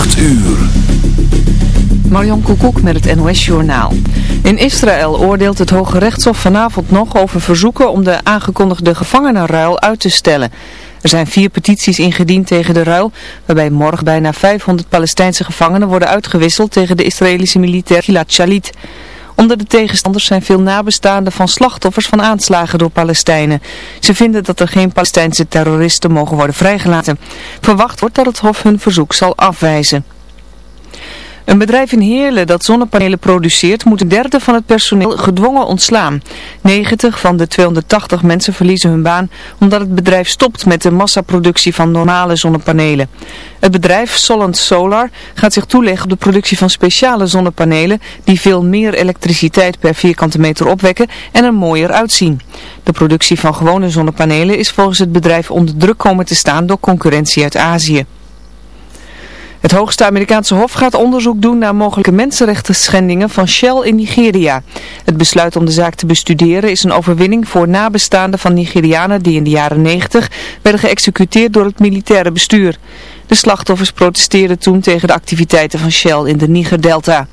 8 uur. Marion Koekoek met het NOS Journaal. In Israël oordeelt het Hoge Rechtshof vanavond nog over verzoeken om de aangekondigde gevangenenruil uit te stellen. Er zijn vier petities ingediend tegen de ruil, waarbij morgen bijna 500 Palestijnse gevangenen worden uitgewisseld tegen de Israëlische militair Gilad Shalit. Onder de tegenstanders zijn veel nabestaanden van slachtoffers van aanslagen door Palestijnen. Ze vinden dat er geen Palestijnse terroristen mogen worden vrijgelaten. Verwacht wordt dat het Hof hun verzoek zal afwijzen. Een bedrijf in Heerlen dat zonnepanelen produceert moet een derde van het personeel gedwongen ontslaan. 90 van de 280 mensen verliezen hun baan omdat het bedrijf stopt met de massaproductie van normale zonnepanelen. Het bedrijf Solent Solar gaat zich toeleggen op de productie van speciale zonnepanelen die veel meer elektriciteit per vierkante meter opwekken en er mooier uitzien. De productie van gewone zonnepanelen is volgens het bedrijf onder druk komen te staan door concurrentie uit Azië. Het hoogste Amerikaanse hof gaat onderzoek doen naar mogelijke mensenrechten schendingen van Shell in Nigeria. Het besluit om de zaak te bestuderen is een overwinning voor nabestaanden van Nigerianen die in de jaren 90 werden geëxecuteerd door het militaire bestuur. De slachtoffers protesteerden toen tegen de activiteiten van Shell in de Niger-delta.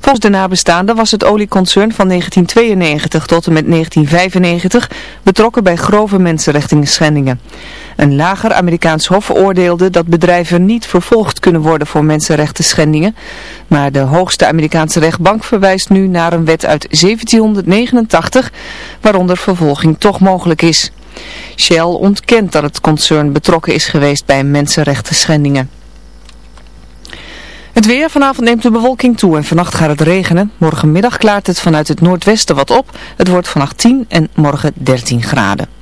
Volgens de nabestaanden was het olieconcern van 1992 tot en met 1995 betrokken bij grove mensenrechten schendingen. Een lager Amerikaans hof oordeelde dat bedrijven niet vervolgd kunnen worden voor mensenrechten schendingen. Maar de hoogste Amerikaanse rechtbank verwijst nu naar een wet uit 1789 waaronder vervolging toch mogelijk is. Shell ontkent dat het concern betrokken is geweest bij mensenrechten schendingen. Het weer, vanavond neemt de bewolking toe en vannacht gaat het regenen. Morgenmiddag klaart het vanuit het noordwesten wat op. Het wordt vannacht 10 en morgen 13 graden.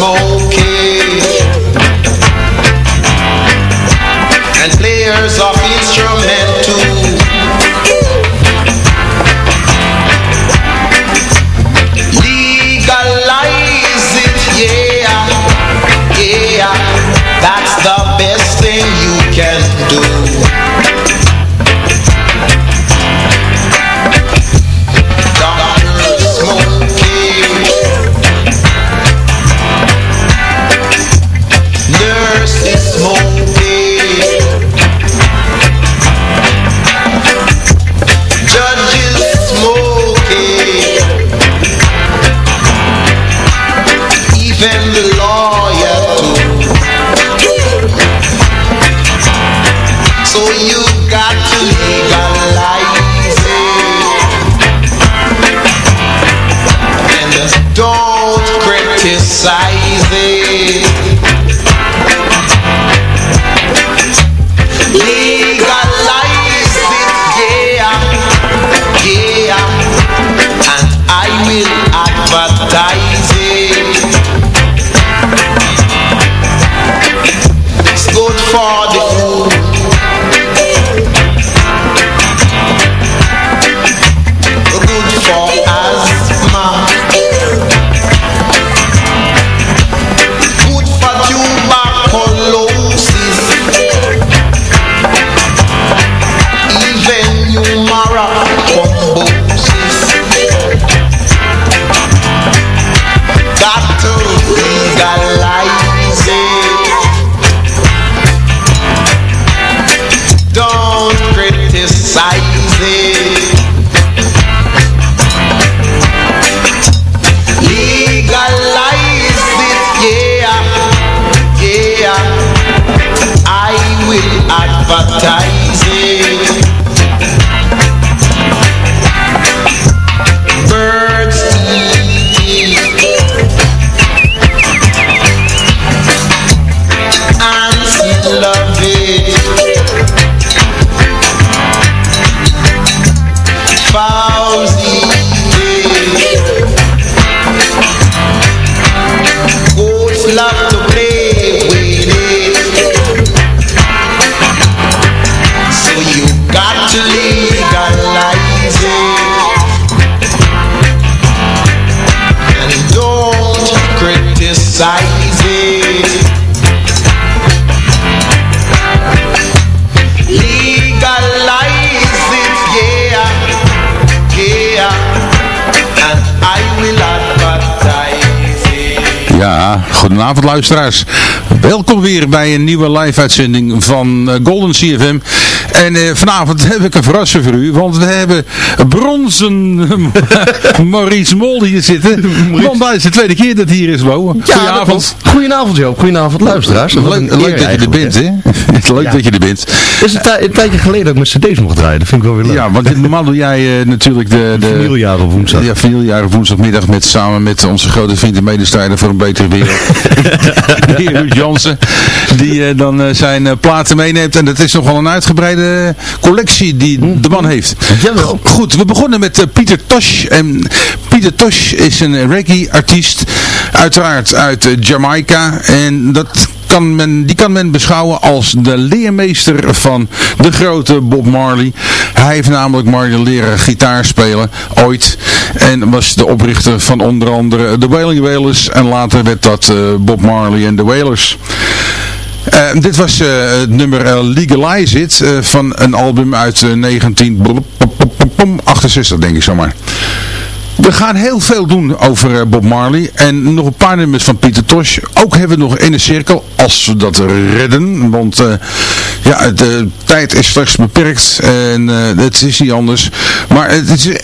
more. Goedenavond luisteraars. Welkom weer bij een nieuwe live-uitzending van eh, Golden CFM. En uh, vanavond heb ik een verrassing voor u, want we hebben bronzen Maurice Mol hier zitten. Want dat is de tweede keer dat hij hier is, Bo. Goedenavond. Goedenavond Joop, goedenavond luisteraars. Leuk, leuk dat je er bent, hè? leuk dat je er bent. Het is een, een, tijdje geleden dat ik mijn cd's mocht draaien, dat vind ik wel weer leuk. Ja, want normaal doe jij uh, natuurlijk de... de Vinyljaren woensdag. Ja, vinyljaren woensdagmiddag met, samen met onze grote vriend en medestrijder voor een betere wereld. Ruud Jansen. Die uh, dan uh, zijn platen meeneemt. En dat is nogal een uitgebreide collectie die de man heeft. Jawel. Goed, we begonnen met Pieter Tosh. En Pieter Tosh is een reggae-artiest. Uiteraard uit Jamaica. En dat kan men, die kan men beschouwen als de leermeester van de grote Bob Marley. Hij heeft namelijk Marley leren gitaar spelen, ooit. En was de oprichter van onder andere de Wailing Wailers. En later werd dat uh, Bob Marley en de Wailers. Uh, dit was uh, het nummer Legalize It van een album uit 1968 denk ik zomaar. We gaan heel veel doen over Bob Marley. En nog een paar nummers van Pieter Tosh. Ook hebben we nog in een cirkel. Als we dat redden. Want uh, ja, de tijd is slechts beperkt. En uh, het is niet anders. Maar het is, uh,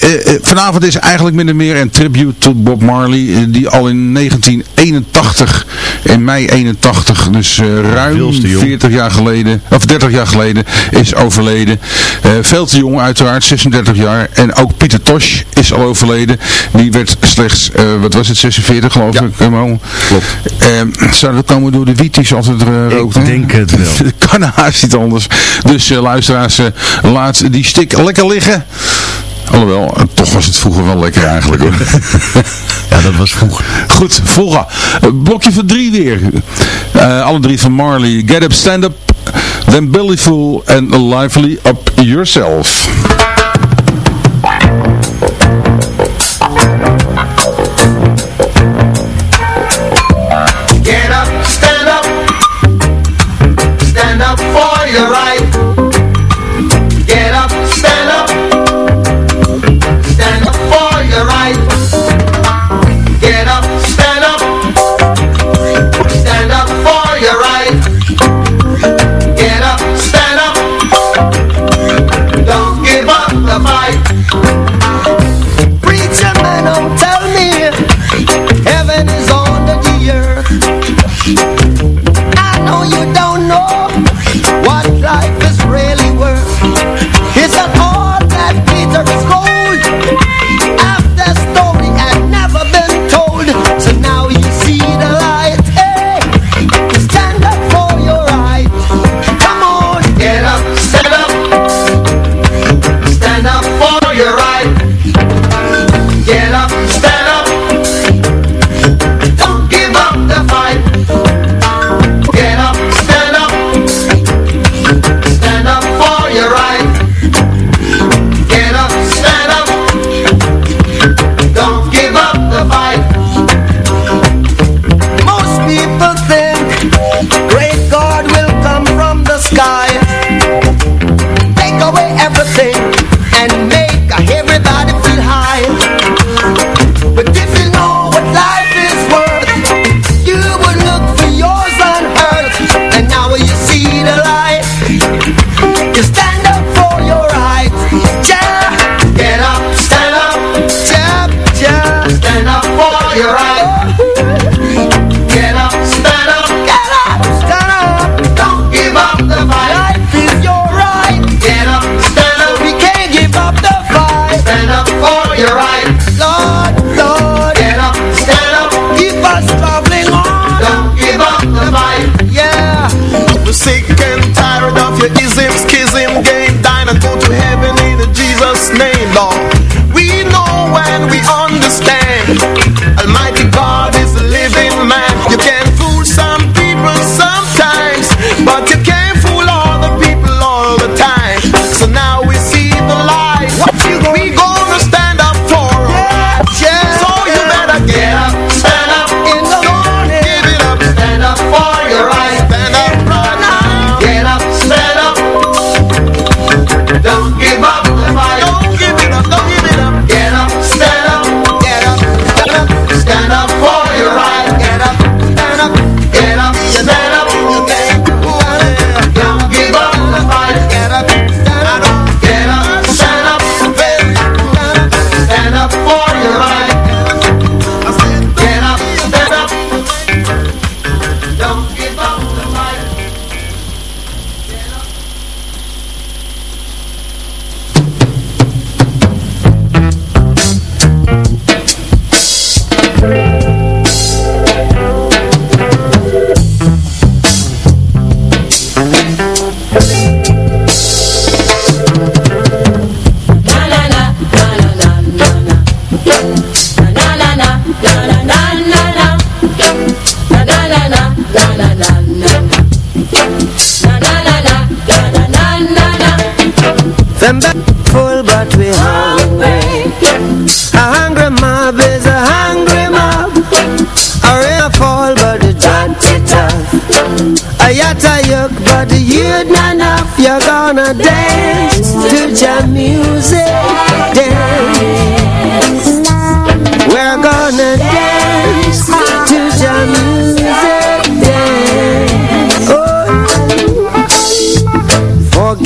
vanavond is eigenlijk min of meer een tribute to Bob Marley. die al in 1981, in mei 81, dus ruim 40 jaar geleden, of 30 jaar geleden, is overleden. veel te jong uiteraard, 36 jaar. En ook Pieter Tosh is al overleden. Die werd slechts, uh, wat was het, 46 geloof ja. ik. Helemaal. Klopt. Uh, zou dat komen door de wiet die ze altijd rookt? Ik denk het wel. dat kan haast niet anders. Dus luisteraars, laat die stik lekker liggen. Alhoewel, toch was het vroeger wel lekker eigenlijk hoor. ja, dat was vroeger. Goed, vroeger. Blokje van drie weer. Uh, alle drie van Marley. Get Up, Stand Up, Then Billyful and Lively Up Yourself. Your right.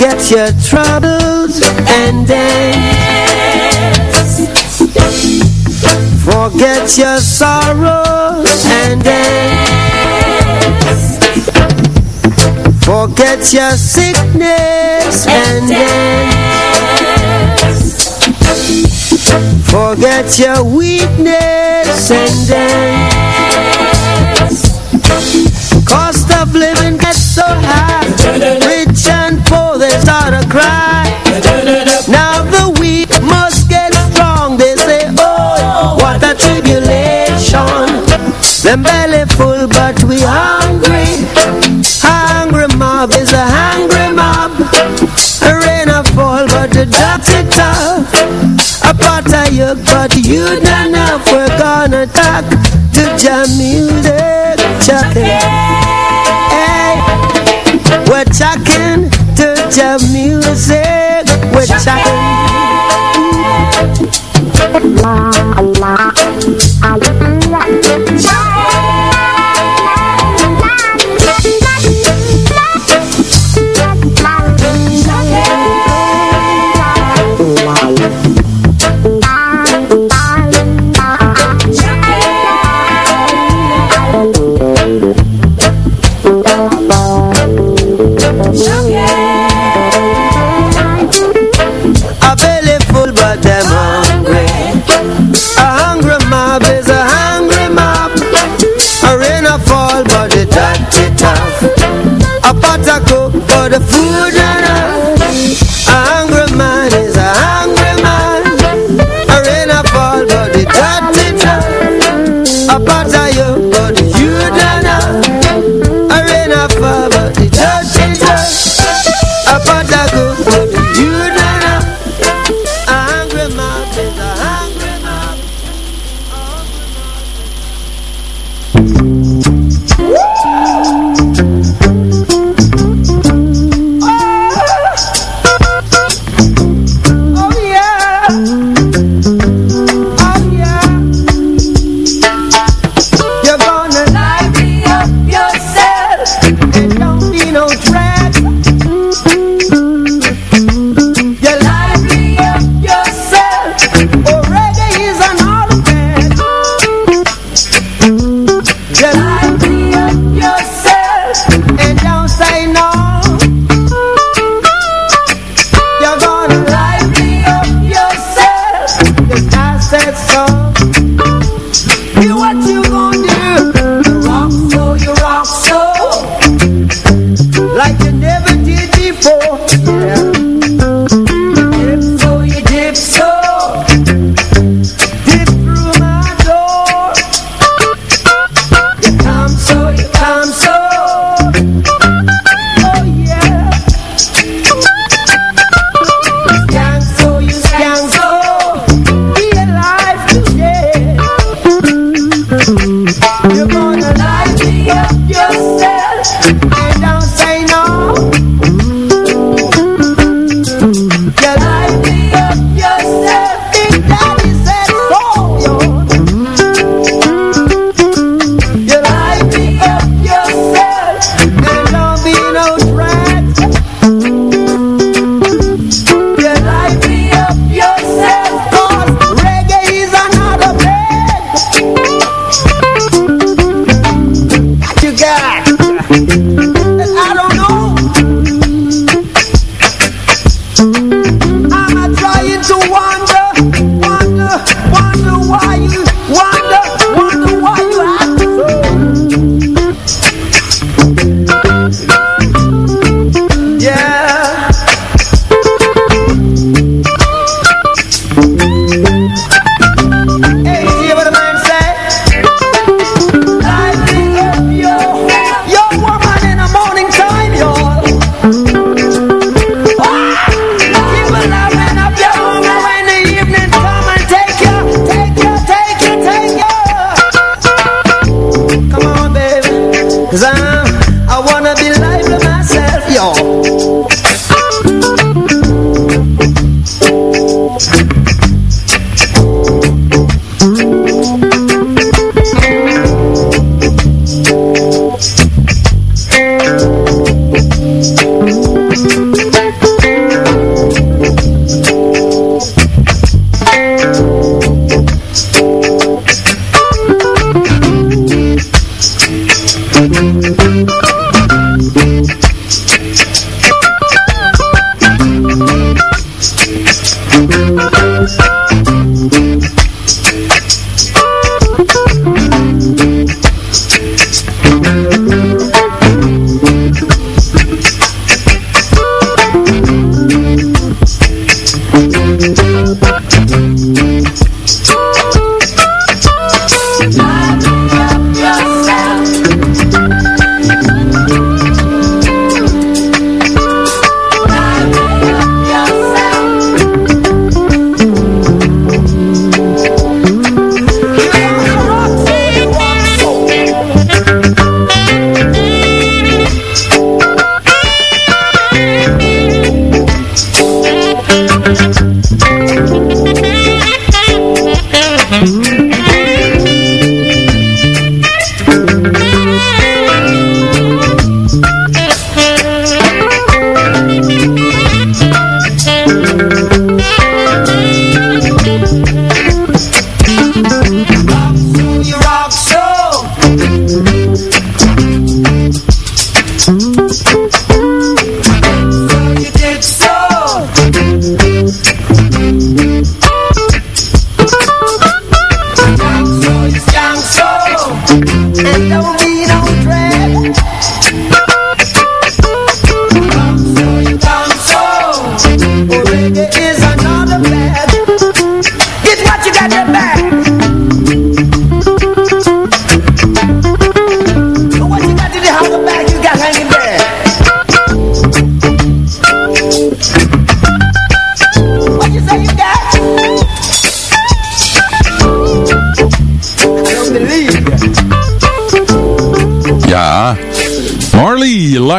Get your troubles and dance Forget your sorrows and dance Forget your sickness and dance Forget your weakness and dance Cost of living gets so high. Them belly full but we hungry. Hungry mob is a hungry mob. Rain a fall but the drought tough A pot of yolk but you don't know if We're gonna talk to jam music Chuck it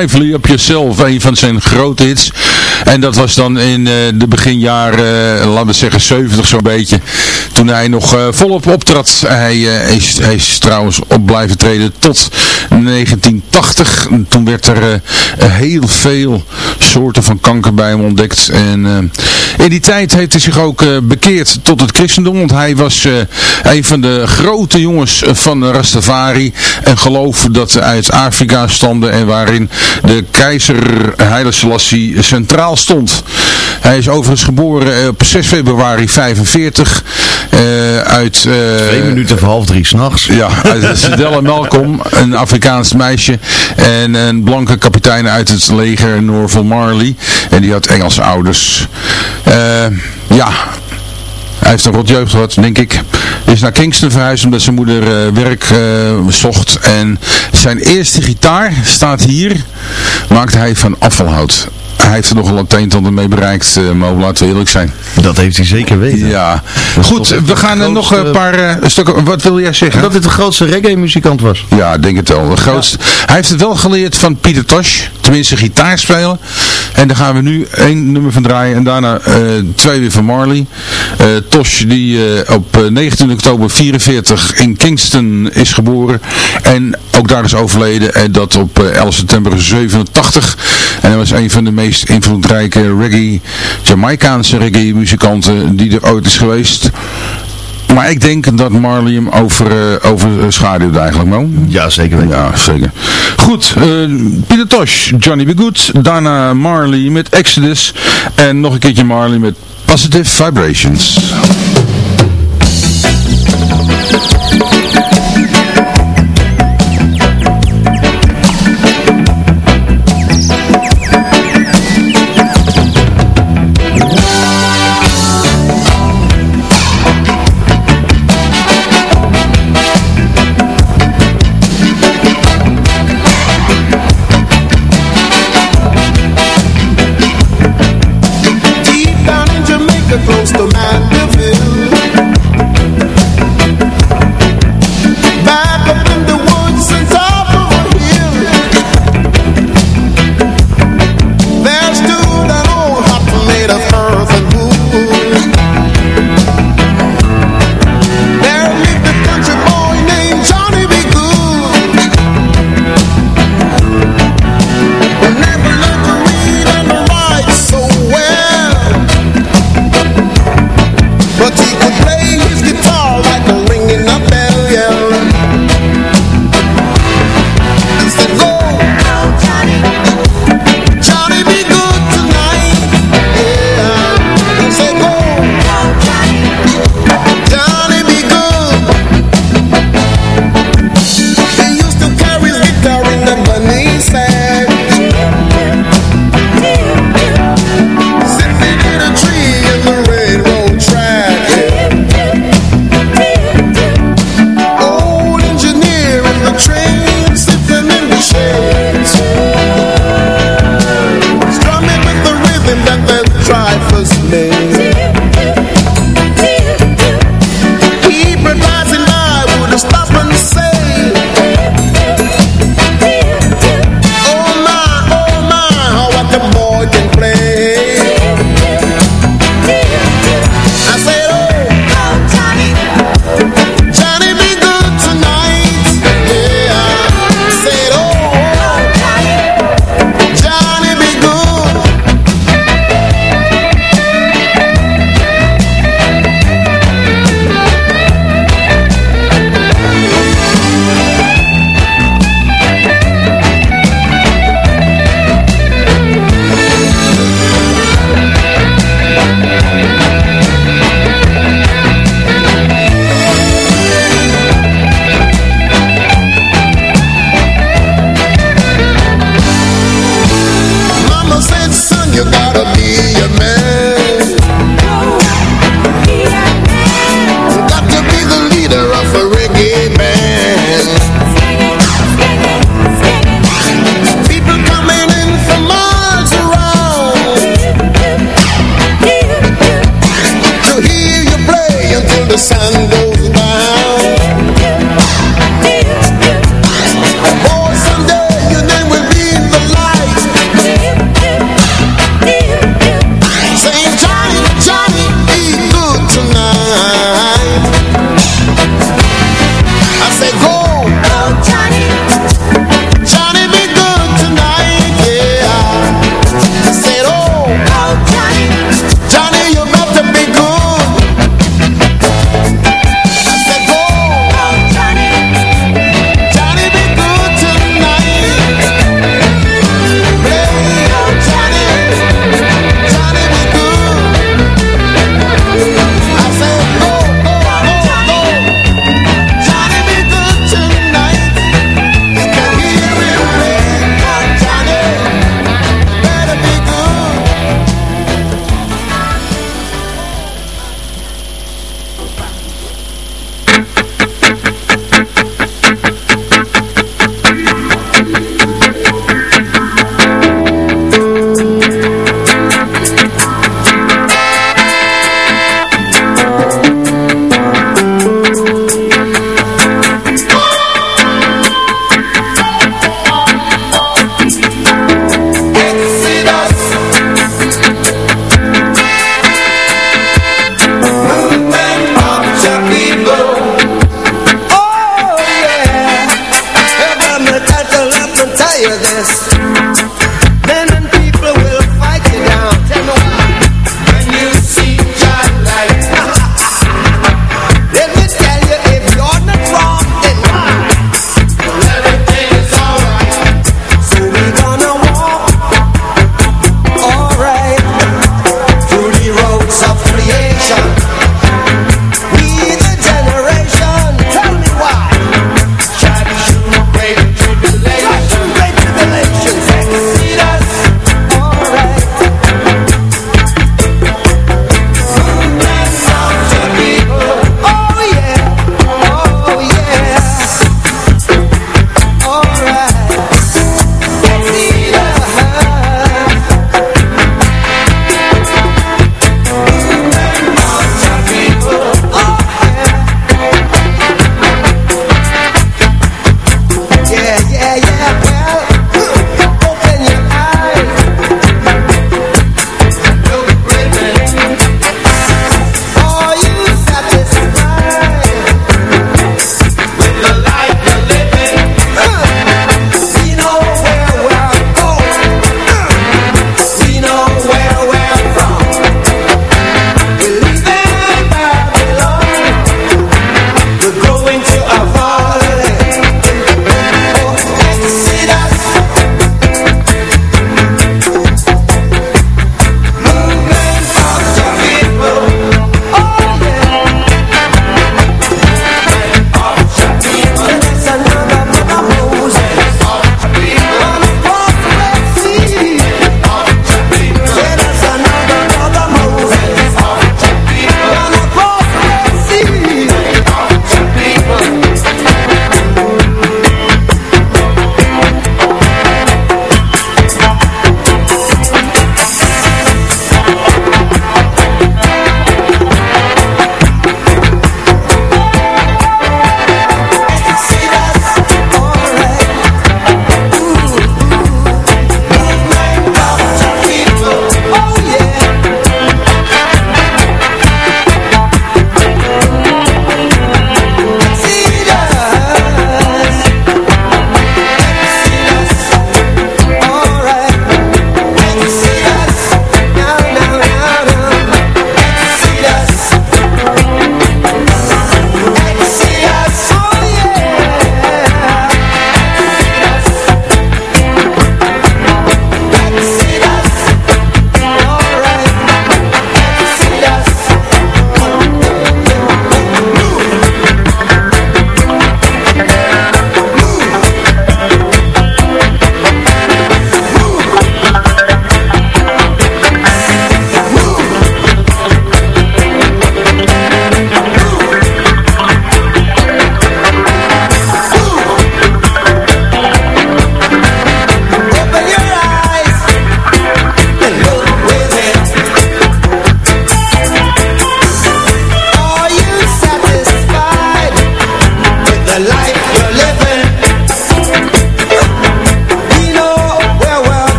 Lively Up Yourself, een van zijn grote hits. En dat was dan in uh, de beginjaren, uh, laten we zeggen 70 zo'n beetje. Toen hij nog uh, volop optrad. Hij, is, hij is trouwens op blijven treden tot 1980. Toen werd er heel veel soorten van kanker bij hem ontdekt. En in die tijd heeft hij zich ook bekeerd tot het christendom. Want hij was een van de grote jongens van Rastafari. En geloof dat ze uit Afrika standen en waarin de keizer Haile Selassie centraal stond. Hij is overigens geboren op 6 februari 45 uh, uit... Twee minuten voor half drie s'nachts. Ja, uit Sedella Malcolm, een Afrikaans meisje en een blanke kapitein uit het leger Norval Marley. En die had Engelse ouders. Uh, ja, hij heeft een rotjeugd gehad, denk ik. Is naar Kingston verhuisd omdat zijn moeder uh, werk uh, zocht. En zijn eerste gitaar staat hier. Maakte hij van afvalhout hij heeft er nogal een teentander mee bereikt, uh, maar laten we eerlijk zijn. Dat heeft hij zeker weten. Ja. Goed, we gaan er nog een paar uh, stukken, wat wil jij zeggen? Dat het de grootste reggae muzikant was. Ja, denk het wel. De grootste. Hij heeft het wel geleerd van Pieter Tosh, tenminste gitaar spelen. En daar gaan we nu één nummer van draaien en daarna uh, twee weer van Marley. Tosh die op 19 oktober 44 in Kingston is geboren en ook daar is overleden en dat op 11 september 87. En hij was een van de meest invloedrijke reggae, Jamaicaanse reggae muzikanten die er ooit is geweest. Maar ik denk dat Marley hem over, uh, overschaduwt eigenlijk, man. Ja, zeker weten. Ja, zeker. Goed, uh, Pieter Tosh, Johnny B. Good, daarna Marley met Exodus en nog een keertje Marley met Positive Vibrations.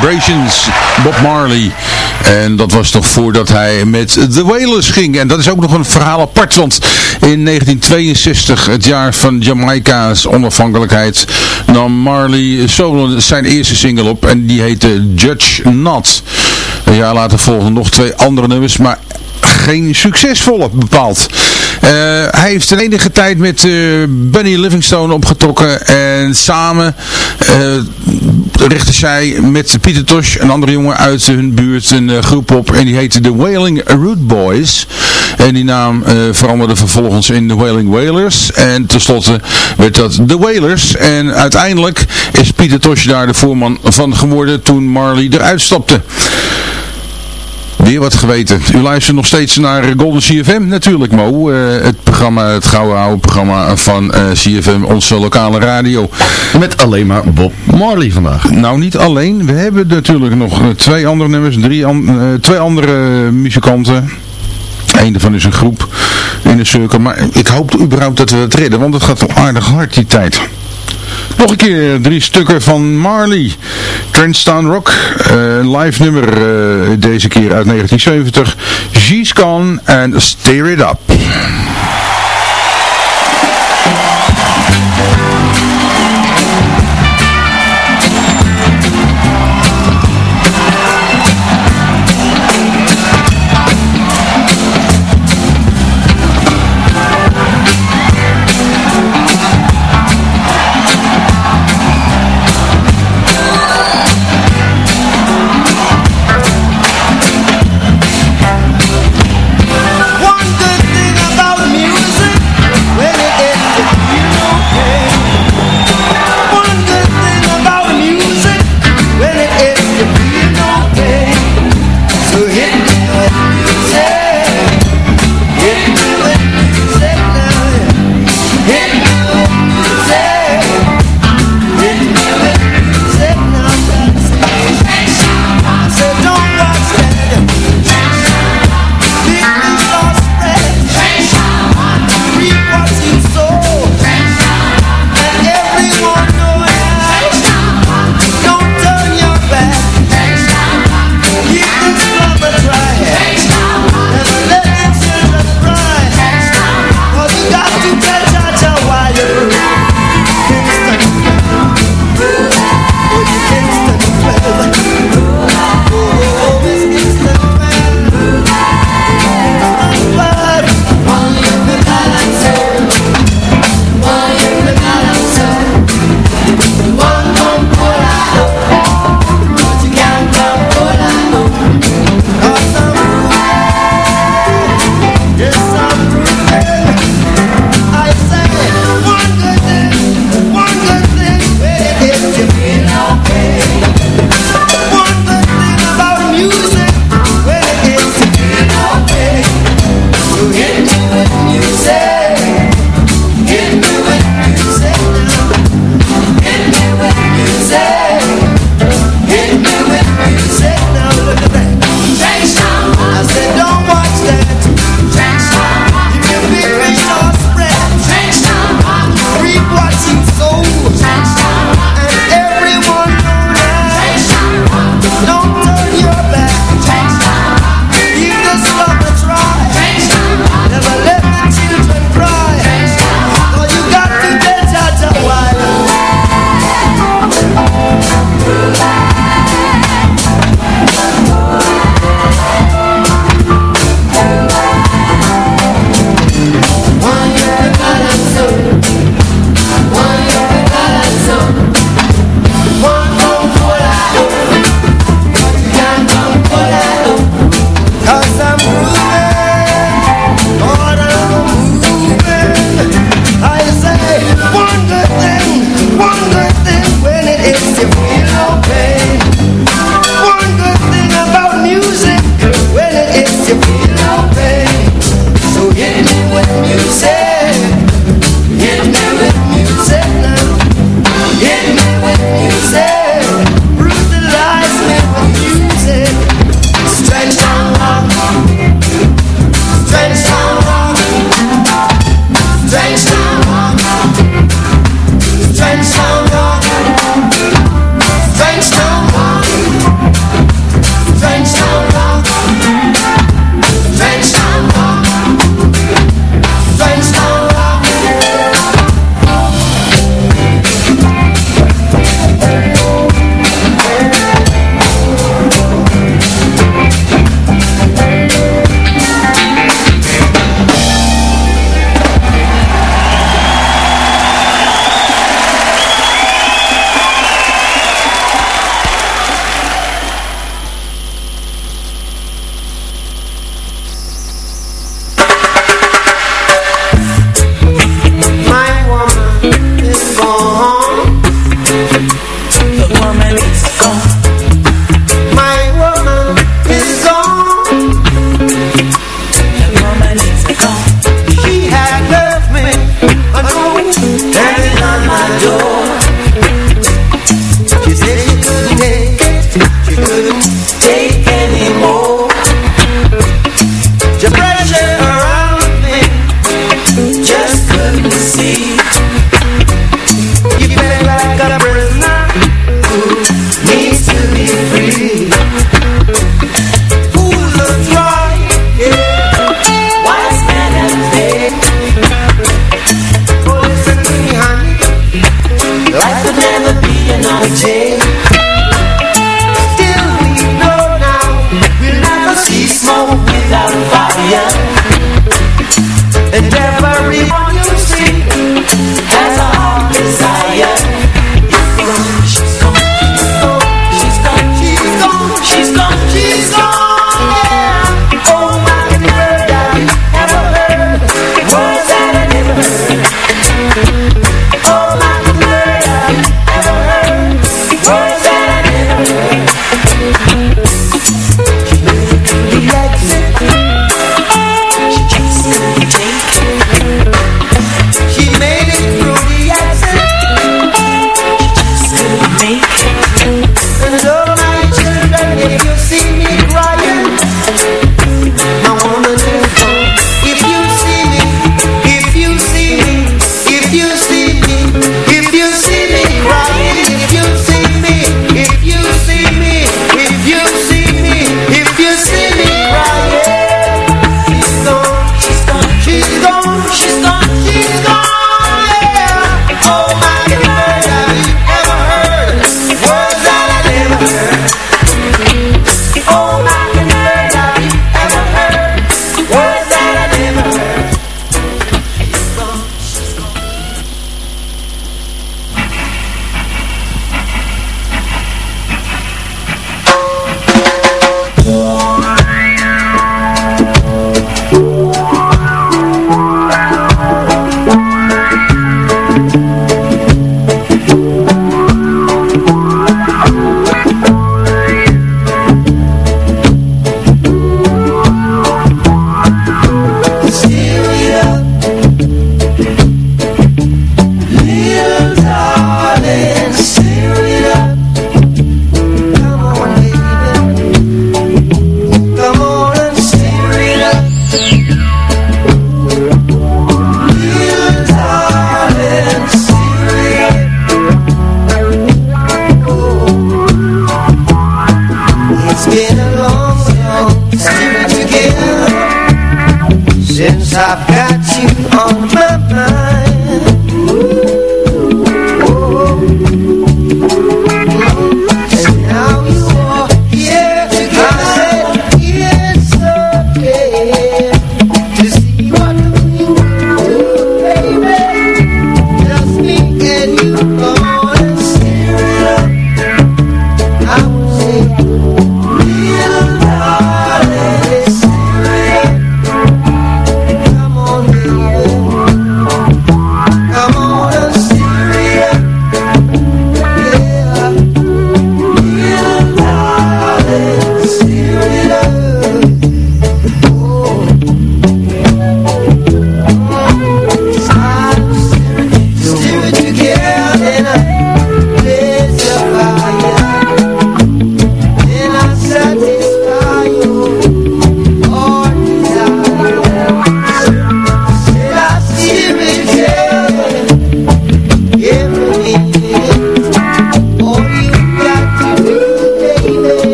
Vibrations, Bob Marley. En dat was nog voordat hij met The Wailers ging. En dat is ook nog een verhaal apart, want in 1962, het jaar van Jamaica's onafhankelijkheid, nam Marley solo zijn eerste single op en die heette Judge Not. Een jaar later volgden nog twee andere nummers, maar geen succesvolle bepaald. Uh, hij heeft een enige tijd met uh, Bunny Livingstone opgetrokken en samen uh, richtte zij met Pieter Tosh, een andere jongen uit hun buurt, een groep op en die heette The Wailing Root Boys. En die naam veranderde vervolgens in The Wailing Wailers en tenslotte werd dat The Wailers en uiteindelijk is Pieter Tosh daar de voorman van geworden toen Marley eruit stapte. Weer wat geweten. U luistert nog steeds naar Golden CFM natuurlijk Mo. Uh, het programma, het gouden oude programma van uh, eh, CFM, onze lokale radio. Met alleen maar Bob Marley vandaag. Nou niet alleen. We hebben natuurlijk nog twee andere nummers. Drie an uh, twee andere muzikanten. Eén daarvan is een groep in de cirkel. Maar ik hoop überhaupt dat we het redden. Want het gaat aardig hard die tijd. Nog een keer drie stukken van Marley. Trendstown Rock, uh, live nummer uh, deze keer uit 1970. She's Gone and Steer It Up.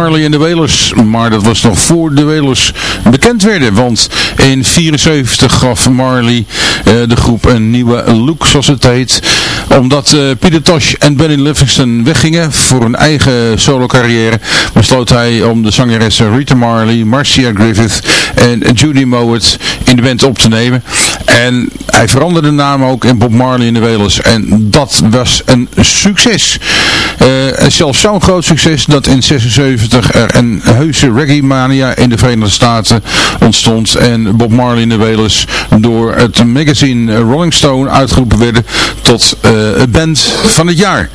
Marley en de Wailers. Maar dat was nog voor de Wailers bekend werden. Want in 74 gaf Marley eh, de groep een nieuwe look, zoals. Omdat eh, Peter Tosh en Benny Livingston weggingen voor een eigen solo carrière, besloot hij om de zangeressen Rita Marley, Marcia Griffith en Judy Mowat in de band op te nemen. En hij veranderde de naam ook in Bob Marley en de Wailers. En dat was een succes. Uh, zelfs zo'n groot succes dat in 76 er een heuse reggae mania in de Verenigde Staten ontstond en Bob Marley en de Wailers door het magazine Rolling Stone uitgeroepen werden tot uh, band van het jaar.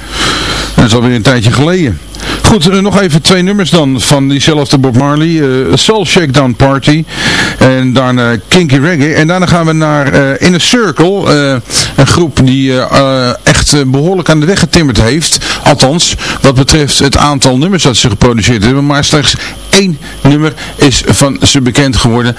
Dat is alweer een tijdje geleden. Goed, uh, nog even twee nummers dan van diezelfde Bob Marley. Uh, Soul Shakedown Party. En daarna Kinky Reggae. En daarna gaan we naar uh, Inner Circle. een groep die echt behoorlijk aan de weg getimmerd heeft. Althans, wat betreft het aantal nummers dat ze geproduceerd hebben. Maar slechts één nummer is van ze bekend geworden.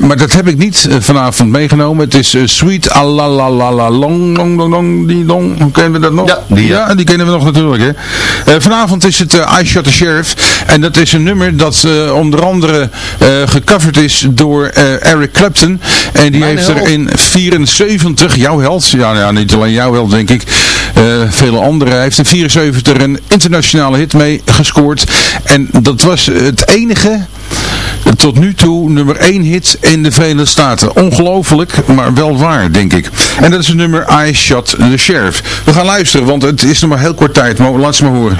maar dat heb ik niet vanavond meegenomen. Het is Sweet Alalalala Long Long Long Long Die Long. Kennen we dat nog? Ja, die, ja. ja die kennen we nog natuurlijk. Hè? vanavond is het uh, I Shot the Sheriff. En dat is een nummer dat uh, onder andere uh, gecoverd is door Eric Clapton. En die Mijn heeft er in 74, jouw held, ja, ja niet alleen jouw held denk ik, vele anderen. Hij heeft in 74 een internationale hit mee gescoord. En dat was het enige tot nu toe nummer 1 hit in de Verenigde Staten. Ongelooflijk, maar wel waar, denk ik. En dat is het nummer I Shot the Sheriff. We gaan luisteren, want het is nog maar heel kort tijd. Maar laat ze maar horen.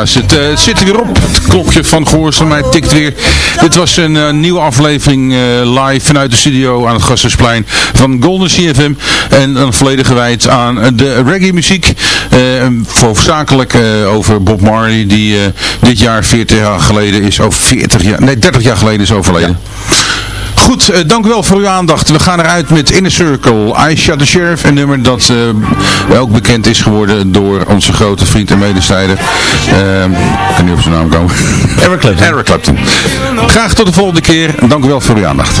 Het, eh, het zit er weer op. Het klokje van gehoorzaamheid tikt weer. Dit was een eh, nieuwe aflevering eh, live vanuit de studio aan het Gasthuisplein van Golden CFM. En dan volledig gewijd aan de reggae muziek. Uh, hoofdzakelijk eh, over Bob Marley, die dit jaar 40 jaar geleden is, over 40 jaar, nee 30 jaar geleden is overleden. Goed, eh, dank u wel voor uw aandacht. We gaan eruit met Inner Circle, I Shot the Sheriff. Een nummer dat eh, ook bekend is geworden door onze grote vriend en medestrijder. Uh, ik kan niet op zijn naam komen. Eric Clapton. Eric Clapton. Graag tot de volgende keer. Dank u wel voor uw aandacht.